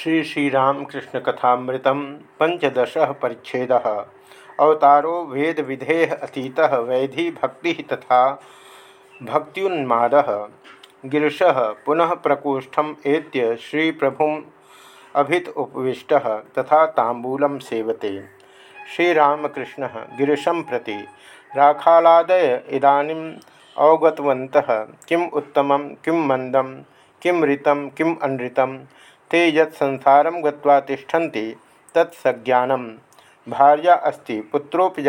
श्री श्रीरामकृष्ण कथामृतम पंचदश परिच्छेद। अवतारो वेद विधे अतीत वैधि भक्ति तथा भक्त्युन्माद। गिरीश पुनः प्रकोष्ठम एत्य श्री प्रभु अभित उपविष्ट तथा तांबूल सेवते। श्रीरामकृष्ण गिरीशं प्रति, राखालादय इदानीम अवगतवत किम उत्तम किम मंदम किम ऋतम, किम अनृतम ते यत्संसारं गत्वा तिष्ठन्ति तत्सज्ञानं भार्या अस्ति, पुत्रोऽपि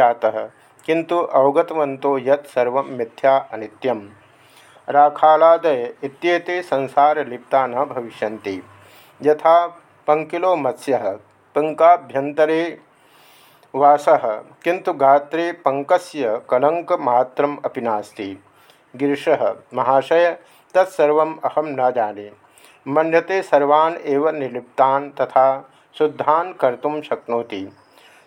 किंतु अवगतवन्तो यत् मिथ्या अनित्यं राखालादय इत्येते संसारलिप्ता न भविष्यन्ति। यथा पंकिलो मत्स्यः, पङ्काभ्यन्तरे वासः, किन्तु गात्रे पङ्कस्य कलङ्कमात्रम् अपि नास्ति। गिरीशः, महाशय तत्सर्वम् अहम न जाने। मन्यते सर्वान् एव निर्लिप्तान् तथा शुद्धान् कर्तुं शक्नोति।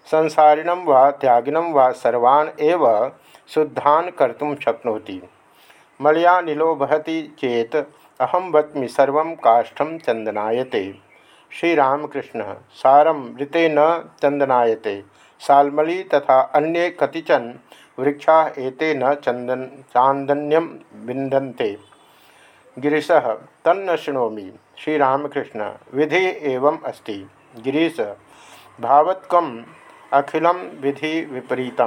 संसारिणं वा त्यागिनं वा सर्वान् एव शुद्धान् कर्तुं शक्नोति। मलयानिलो बहति चेत अहम वच्मि सर्व काष्ठम चंदनायते श्रीरामकृष्ण सारम ऋते न चंदनायते सालमली तथा अन्य कतिचन वृक्षा एते न चंदन चांदन्यम विंदन्ते गिरीश, तन्न श्रीरामकृष्ण, विधि एवं अस्ति गिरीश, भावत्कम अखिल विधि विपरीत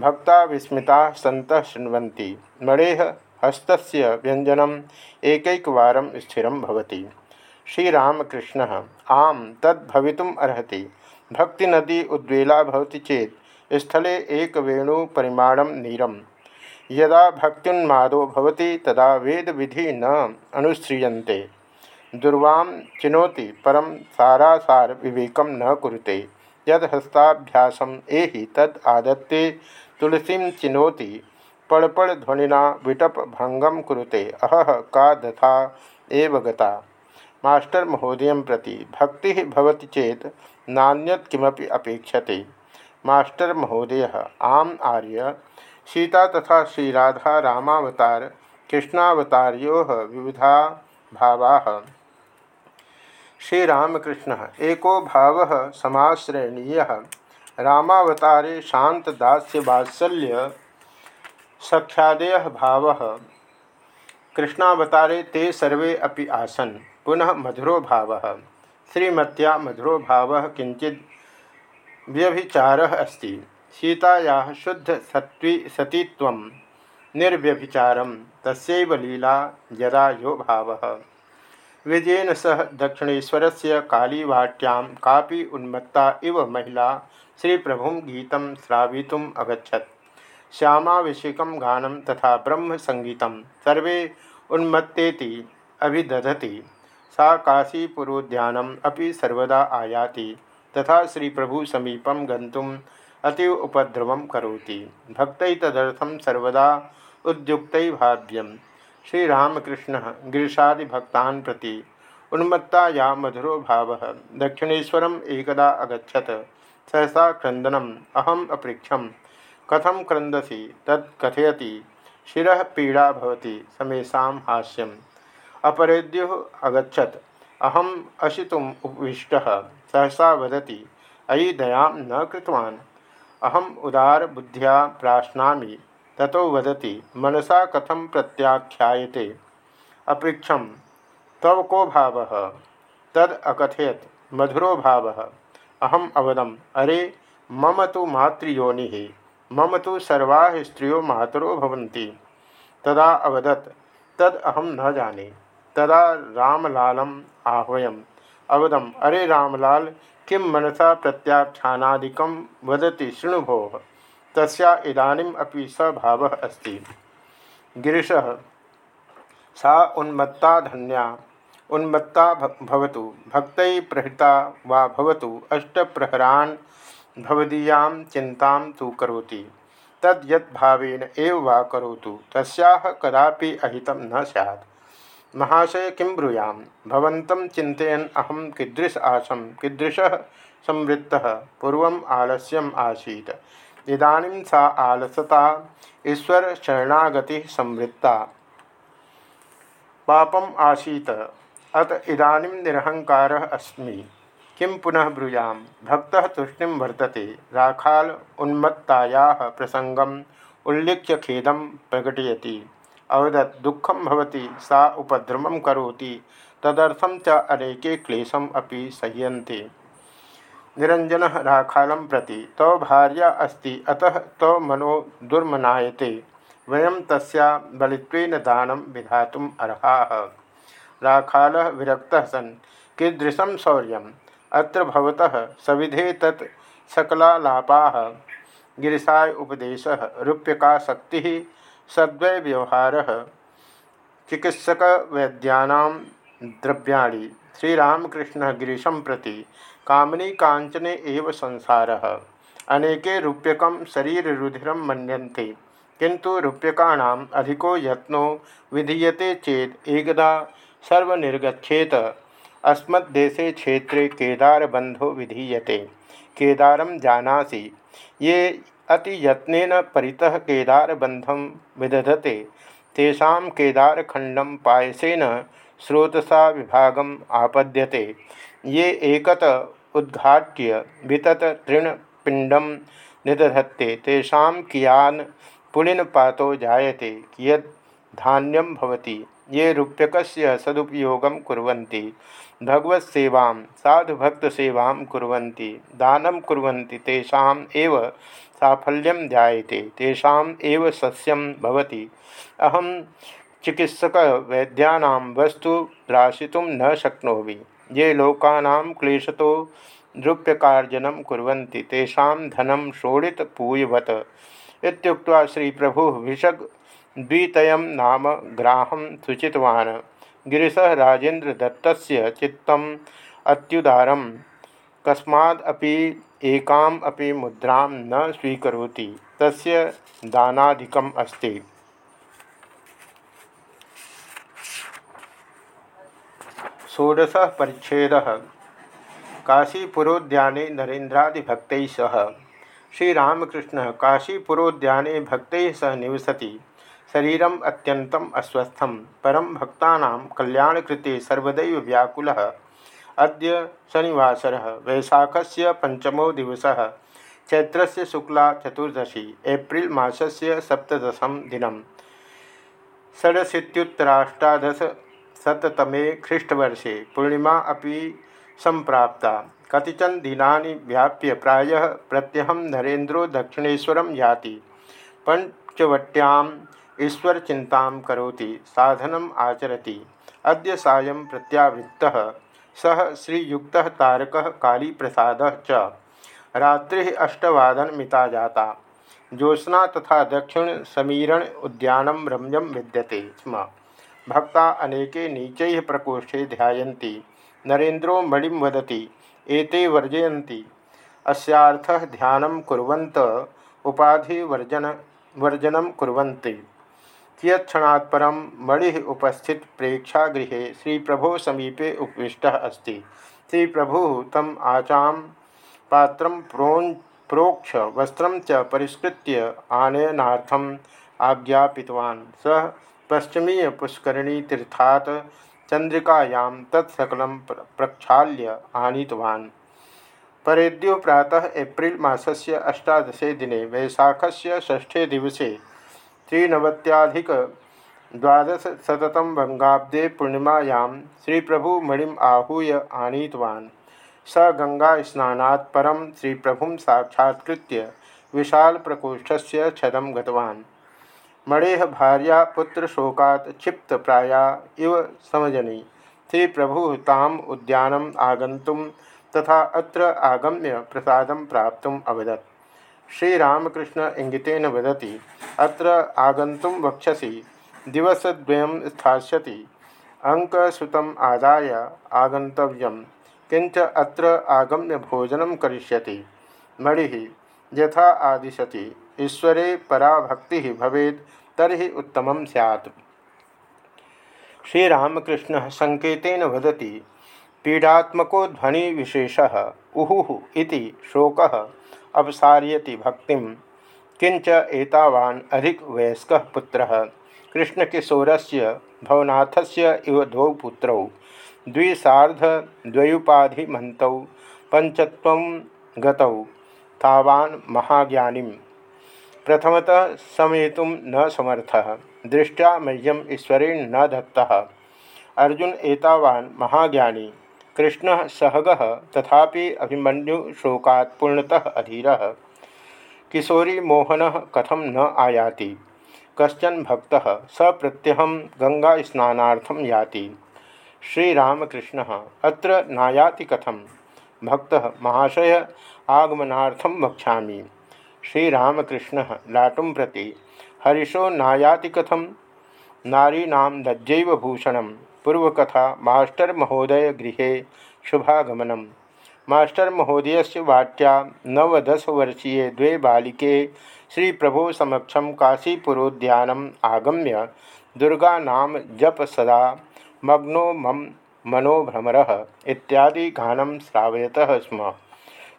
भक्ता विस्मिता सत शृण्वन्ति। मणेह हस्त व्यंजनम एकैकवार स्थिर भवति। श्रीरामकृष्ण, आम तद्भवितुम अर्हति। भक्ति नदी उद्वेला चेत स्थले एक वेणु परिमाणम नीरम। यदा भक्त्युन्मादो भवति तदा वेद विधि न अनुश्रियन्ते दुर्वाम चिनोति परम सारासार विवेक न कुरुते। यद हस्ताभ्यासम एहि तद आदत्ते तुलसी चिनोति पड़पड़ ध्वनिना विटप भंगम कुरुते। अहह, का दथा एव गता। मास्टर महोदय प्रति भक्ति भवति चेत नान्यत किमपि अपेक्षते। मास्टर महोदय आम आर्य सीता तथा श्री राधा रामावतार कृष्णावतारो विविधा भावा। श्रीरामकृष्ण, एको भाव समाश्रयणीय। रामावतारे शांत दास्य वात्सल्य सख्यादय भाव। कृष्णावतारे ते सर्वे अपि आसन, पुनः मधुरो भाव। श्रीमत्या मधुरो भाव किंचित व्यभिचार अस्ति। सीताया शुद्ध सत्वी, सतीत्व, निर्व्यभिचार तस्व लीला यदा यो भाव। विजयन सह दक्षिणेशर से कालीवाट्यां कापि उन्मत्ता इव महिला श्री प्रभु गीत श्रावितुम अगछत श्यामाभिषेक गानम तथा ब्रह्म संगीत सर्वे उन्मत्तेति अभिदधति। सा काशीपुरोद्यानम अपि सर्वदा आयाति। तथा श्री प्रभु समीपम गंतुम अतीव उपद्रव करोति। भक्त तदर्थम सर्वदा उद्युक्त भाव्यम श्रीरामकृष्ण गिरीशादिभक्ता प्रति उन्मत्ता या मधुरो भाव। दक्षिणेशर एकदा अगछत सहसा क्रंदनम अहम अपृक्षम कथम क्रंदसी तत्कथयति शिव पीड़ा भवति। समेशा हास्यम। अपरेद्यु अगछत अहम अशितुम उपविष्ट सहसा वदती, अयि दया न कृतवान्। अहम उदार बुद्धिया प्राश्नामि, ततो वदति, मनसा कथम प्रत्याख्यायते? अपृक्षम तव को भाव? तद अकथयत, मधुरो भाव। अहम अवदम, अरे, मम तो मातृयोनि, मम तो सर्वा स्त्रियो मातरो भवन्ति। तदा अवदत, तद अहम न जाने। तदा रामलालम आह्वयम। अवदम, अरे रामलाल किं मनसा प्रत्याख्यानादिक वदति शृणु भो तस्या इदानीम अपि स भाव अस्ति। गिरीश, सा उन्मत्ता धन्या, उन्मत्ता भवतु, भक्त प्रहृता वा भवतु, अष्टप्रहरान् भवदीयां चिन्तां तु करोति। तद् यद्भावेन एव वा करोतु, तस्याः कदापि अहितं न स्यात्। महाशय किं ब्रूयाम? चिंतन अहम कीदृश आसम कीदृश संवृत्त पूर्व आलस्यम आसीत। इदानीं सा आलसता, ईश्वर शरणागति संवृत्ता। पापम आसीत। अत इदानीं निरहंकार अस्मि। किं पुनः ब्रूयां भक्त तुष्टिं वर्तते राखाल उन्मत्तायाः प्रसङ्गम् उल्लिख्य खेदं प्रकटयति। अवदत् दुःखं भवति, सा उपद्रवं करोति। तदर्थं च अनेके क्लेशम् अपि सह्यन्ते। निरंजन राखालं प्रति तव भार्या अस्ति, अतः तव मनो दुर्मनायते। वयम तस्या बलित्वेन दानं विधातुम् अर्हाः। राखालः विरक्तः सन्, कीदृशं शौर्यम्? अत्र भवतः सविधे तत् सकलालापाः। गिरिशाय उपदेशः, रूप्यकाशक्तिः सद्वय व्यवहारः चिकित्सकवैद्यानां द्रव्याणि श्रीरामकृष्ण गिरीशं प्रति कामनी कांचने एव संसार। अनेके रूप्यकं शरीररुधिरं मन्यन्ते किंतु रूप्यकाणाम् अधिको यत्नो विधीयते चेत एकदा सर्वनिर्गछेत अस्मद्देशे क्षेत्रे केदारबंधो विधीयते। केदारं जानासि। ये अतियत्न परितः केदारबंधम विदधते। तेषां केदारखंडम पायसेन स्रोतसा विभागम आपद्यते। ये एकत उद्घाट्य वितत तृणपिंडम निदधत्ते। तेषा कियान पुलिनपातो जायते। कियद धान्यम भवति। ये रूप्यक सदुपयोगं कुर्वन्ति। भगवत्सेवां, साधुभक्तसेवां कुर्वन्ति। दानं साफल्यं जायते तेषाम् एव सस्यं भवति। अहं चिकित्सक वैद्यानां वस्तु राशितुं न शक्नोमि। ये लोकानां क्लेशतो द्रुप्यकार्जनं कुर्वन्ति, तेषां धनं शोणितपूयवत् इत्युक्त्वा श्रीप्रभुः विषग्द्वितयं नाम ग्राहं गिरिशः राजेन्द्रदत्तस्य चित्तम् अत्युदारं कस्मादपि एकाम् अपि मुद्रां न स्वीकरोति, तस्य दानाधिकम् अस्ति। षोडश परिच्छेद काशीपुरोद्याने नरेन्द्रादिभक्त सह श्रीरामकृष्ण काशीपुरोद्याने भक्त सह निवसति। शरीरम अत्यंतम अस्वस्थम परम भक्ता कल्याणकृते सर्वदैव व्याकुल। अद्य शनिवासर वैशाख से पंचमो दिवस चैत्र शुक्ला चतुर्दशी, एप्रिल मसल सप्तशम दिन षडशीतुतराष्टादश शततमे ख्रीष्टवर्षे पूर्णिमा अभी संप्राप्ता कतिचन दिनानि व्याप्य प्रायः प्रत्यहं नरेन्द्रो दक्षिणेशर याति। पंचवट्याम् ईश्वरचिन्तां करोति, साधनम् आचरति। अद्य सायं प्रत्यावृत्तः सः श्रीयुक्तः तारकः कालीप्रसादः च। रात्रिः अष्टवादनमिता जाता। ज्योत्स्ना तथा दक्षिण समीरण उद्यानं रम्यं विद्यते स्म। भक्ता अनेके नीचैः प्रकोष्ठे ध्यायन्ति। नरेन्द्रो मणिं वदति, एते वर्जयन्ति। अस्यार्थः ध्यानं कुर्वन्त उपाधिवर्जन वर्जनं कुर्वन्ति। कियत्क्षणात् परं मणिः उपस्थित प्रेक्षागृहे श्रीप्रभो समीपे उपविष्टः अस्ति। श्रीप्रभुः तम् आचां पात्रं प्रोन् प्रोक्ष वस्त्रं च परिष्कृत्य आनयनार्थम् पश्चिमीय पुष्करणी तीर्थात चंद्रिकायां तत्सकल प्रक्षाल्य आनीतवान्। परेद्यो प्रातः एप्रिल मासस्य अष्टादशे दिने वैशाखस्य षष्ठे दिवसे त्रिनवत्याधिक द्वादशशततम बंगाब्दे पूर्णिमायां श्रीप्रभुमणिम् आहूय आनीतवान्। स गङ्गास्नानात् परं श्रीप्रभुं साक्षात्कृत्य विशालप्रकोष्ठस्य छदं गतवान्। मणेह भार्या पुत्र शोकात क्षिप्त प्राया इव समजनी। श्री प्रभु ताम उद्यानम आगंतुम तथा अत्र आगम्य प्रसाद प्राप्त अवदत्। श्रीरामकृष्ण इंगितेन वदति, अत्र आगंतुम वक्षसि, दिवसद्वयं स्थास्यति। अंकसुतम आदाय आगंतव्यम किंच अत्र आगम्य भोजनं करिष्यति। मणि, यथा आदिशति, ईश्वरे पराभक्ति भवेद तरी उत्तम सैत् श्रीरामकृष्ण संकेतेन वदति, पीडात्मको ध्वनि विशेष उहु शोक। अवसारयति भक्ति। किंच एतावान अधिक वयस्क पुत्र। कृष्णकिशोर से भवनाथस्य इव द्वौ पुत्रौ। द्विसार्धद्वयुपाधिमन्तौ पञ्चत्वं गतौ। तावान् महाज्ञानीं प्रथमतः समेतुं न समर्थः। दृष्टिया मह्यम ईश्वरेण न दत्ता। अर्जुन एतावान् महाज्ञानी। कृष्ण सहग तथा अभिमन्यु शोकात् पूर्णतः अधीर। किशोरी मोहन कथम न आयाति? कशन भक्त स प्रत्यहम गंगा स्नानार्थम याति। श्रीरामकृष्ण, अत्र नायाति कथम भक्त, महाशय आगमनार्थम वक्षा श्रीरामकृष्ण, लाटुं प्रति, हरिशो नायाति कथम नारीना लज्जैव भूषण पूर्वकथा मास्टर महोदय गृह शुभागमनम। मास्टर महोदय से वाट्या नवदशवर्षीय द्वे बालिके श्री प्रभो समक्षम काशीपुरोद्यानम आगम्य दुर्गा नाम जप सदा मग्नो मम मनोभ्रमर इत्यादि गानम श्रावयत स्म।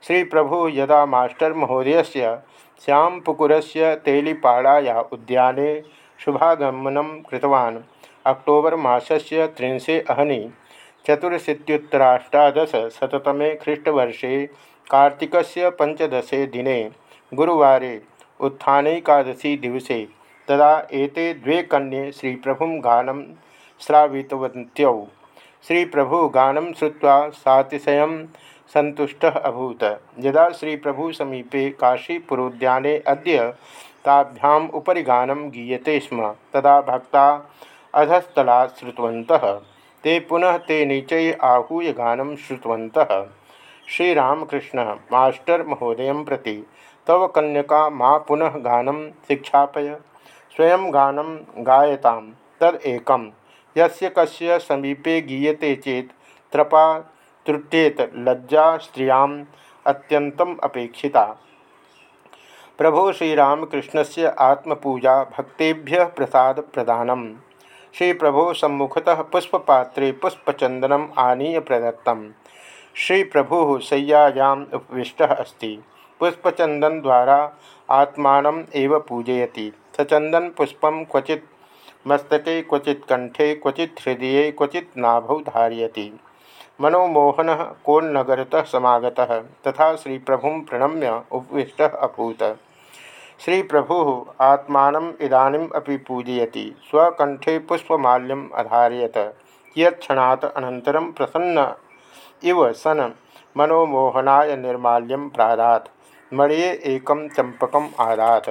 श्री प्रभु यदा मास्टर महोदय से श्यामपुकुर तेलीपाड़ाया उद्याने शुभागमन अक्टोबर मासस्य त्रिंशे अहनी चतुरशीतुत्तराष्टादशतमे ख्रीष्टवर्षे कार्तिकस्य पंचदशे दिने गुरुवारे उत्थानैकादशी दिवसे तदा एते द्वे कन्ये श्रीप्रभुं गानं श्रावितवन्त्यौ। श्रीप्रभु गानं श्रुत्वा सातिशयं सन्तुष्टः अभूत। यदा श्रीप्रभु समीपे काशीपुरोद्याने अद्य ताभ्याम् उपरि गानं गीयते स्म, तदा भक्ता अधस्तला श्रुतवंत ते पुनः ते नीचे आहूय गान श्रुतवंत श्रीरामकृष्ण, मास्टर महोदय प्रति तव कन्यका माँ पुनः गानम शिक्षापय। स्वयं गान गायता तदेकम यस्य समीपे गीयते चेत त्रपा त्रुट्येत लज्जा स्त्रियाम अत्यंतम अपेक्षिता। प्रभो श्रीरामकृष्ण से आत्मपूजा भक्तेभ्य प्रसाद प्रदानम श्री प्रभो सम्मुखतः पुष्पपात्रे पुष्पचंदनम आनीय प्रदत्त श्री प्रभु शय्यायाम उपविष्ट अस्त। पुष्पचंदन द्वारा आत्मा पूजयति। सचंदन पुष्प क्वचि मस्तके क्वचि कंठे क्वचि हृदय क्वचि नाभौ धारयति। मनोमोहन कोन्नगरतः समागतः। तथा श्री प्रभु प्रणम्य उपविष्ट अभूत। श्री प्रभु आत्मा इदानम अभी पूजयति। स्वकंठे पुष्पमाल्यम अधारयत। यक्षणात् अनंतरम प्रसन्न इव सन मनोमोहनाय निर्माल्यम प्रादात। मणिये एकम चंपकम आदात।